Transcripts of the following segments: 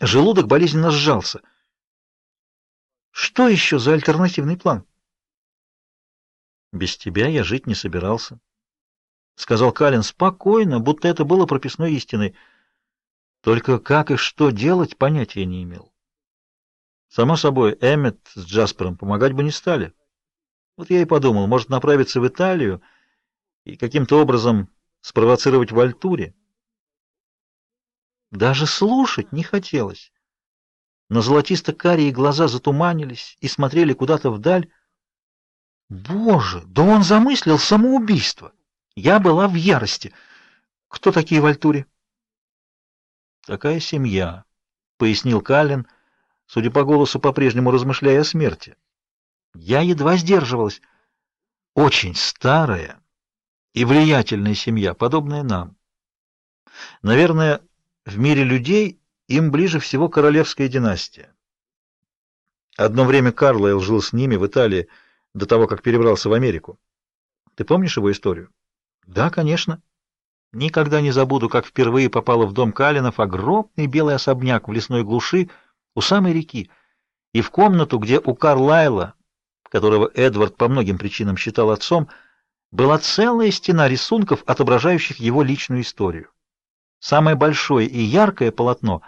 Желудок болезненно сжался. Что еще за альтернативный план? Без тебя я жить не собирался, сказал Калин спокойно, будто это было прописной истиной. Только как и что делать, понятия не имел. Само собой, Эммет с Джаспером помогать бы не стали. Вот я и подумал, может направиться в Италию и каким-то образом спровоцировать в Альтуре. Даже слушать не хотелось. Но золотисто-карие глаза затуманились и смотрели куда-то вдаль. Боже, да он замыслил самоубийство. Я была в ярости. Кто такие в Альтуре? Такая семья, пояснил Каллен, судя по голосу, по-прежнему размышляя о смерти. Я едва сдерживалась. Очень старая и влиятельная семья, подобная нам. Наверное, в мире людей им ближе всего королевская династия. Одно время Карлайл жил с ними в Италии до того, как перебрался в Америку. Ты помнишь его историю? Да, конечно. Никогда не забуду, как впервые попала в дом Калинов огромный белый особняк в лесной глуши у самой реки, и в комнату, где у Карлайла, которого Эдвард по многим причинам считал отцом, была целая стена рисунков, отображающих его личную историю. Самое большое и яркое полотно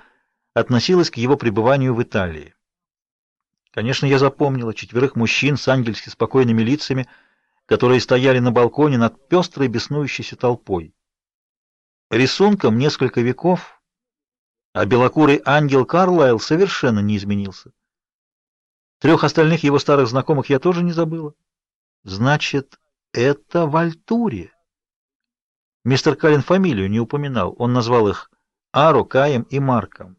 относилось к его пребыванию в Италии. Конечно, я запомнила четверых мужчин с ангельски спокойными лицами, которые стояли на балконе над пестрой беснующейся толпой. Рисунком несколько веков, а белокурый ангел Карлайл совершенно не изменился. Трех остальных его старых знакомых я тоже не забыла. Значит, это в Альтуре. Мистер Каллен фамилию не упоминал. Он назвал их Ару, Каем и Марком,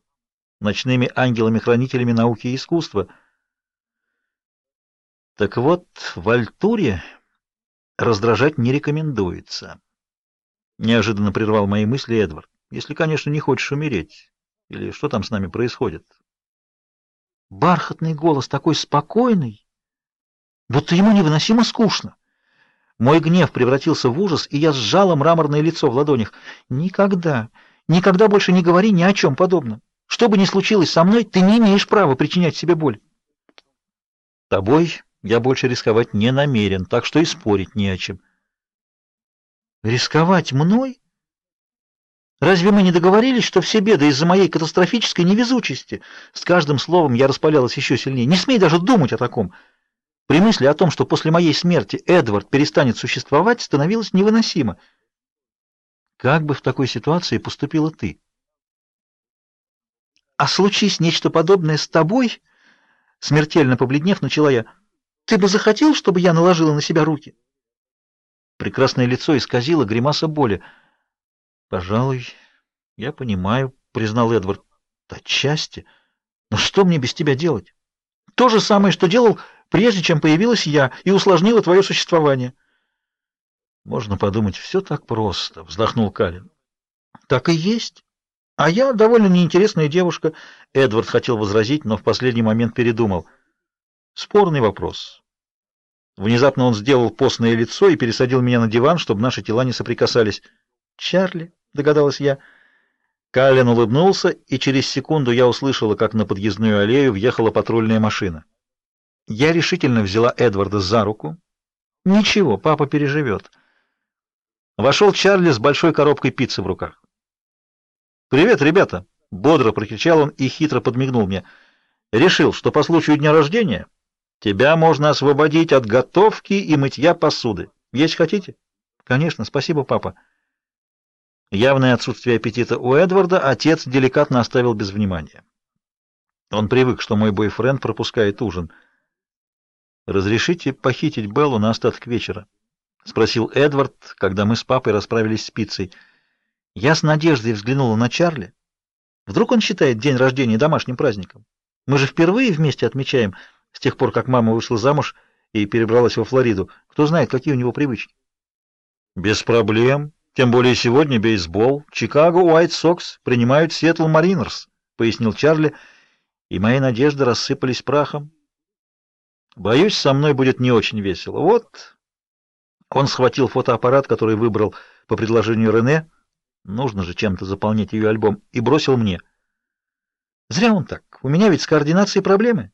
ночными ангелами-хранителями науки и искусства. Так вот, в Альтуре раздражать не рекомендуется. Неожиданно прервал мои мысли Эдвард. Если, конечно, не хочешь умереть. Или что там с нами происходит? Бархатный голос такой спокойный, будто ему невыносимо скучно. Мой гнев превратился в ужас, и я сжала мраморное лицо в ладонях. Никогда, никогда больше не говори ни о чем подобном. Что бы ни случилось со мной, ты не имеешь права причинять себе боль. Тобой я больше рисковать не намерен, так что и спорить не о чем. Рисковать мной? Разве мы не договорились, что все беды из-за моей катастрофической невезучести? С каждым словом я распалялась еще сильнее. Не смей даже думать о таком. При мысли о том, что после моей смерти Эдвард перестанет существовать, становилось невыносимо. Как бы в такой ситуации поступила ты? А случись нечто подобное с тобой, смертельно побледнев, начала я. Ты бы захотел, чтобы я наложила на себя руки? Прекрасное лицо исказило гримаса боли. Пожалуй, я понимаю, признал Эдвард. Отчасти. Но что мне без тебя делать? То же самое, что делал прежде чем появилась я и усложнила твое существование. Можно подумать, все так просто, вздохнул Калин. Так и есть. А я довольно неинтересная девушка. Эдвард хотел возразить, но в последний момент передумал. Спорный вопрос. Внезапно он сделал постное лицо и пересадил меня на диван, чтобы наши тела не соприкасались. Чарли, догадалась я. Калин улыбнулся, и через секунду я услышала, как на подъездную аллею въехала патрульная машина. Я решительно взяла Эдварда за руку. Ничего, папа переживет. Вошел Чарли с большой коробкой пиццы в руках. «Привет, ребята!» — бодро прокричал он и хитро подмигнул мне. «Решил, что по случаю дня рождения тебя можно освободить от готовки и мытья посуды. Есть хотите?» «Конечно, спасибо, папа». Явное отсутствие аппетита у Эдварда отец деликатно оставил без внимания. Он привык, что мой бойфренд пропускает ужин — «Разрешите похитить Беллу на остаток вечера?» — спросил Эдвард, когда мы с папой расправились с пиццей. Я с надеждой взглянула на Чарли. Вдруг он считает день рождения домашним праздником? Мы же впервые вместе отмечаем, с тех пор, как мама вышла замуж и перебралась во Флориду. Кто знает, какие у него привычки? Без проблем. Тем более сегодня бейсбол. Чикаго Уайт Сокс принимают Сиэтл Маринерс, пояснил Чарли, и мои надежды рассыпались прахом. Боюсь, со мной будет не очень весело. Вот. Он схватил фотоаппарат, который выбрал по предложению Рене, нужно же чем-то заполнять ее альбом, и бросил мне. Зря он так. У меня ведь с координацией проблемы.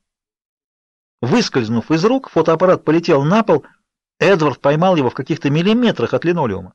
Выскользнув из рук, фотоаппарат полетел на пол. Эдвард поймал его в каких-то миллиметрах от линолеума.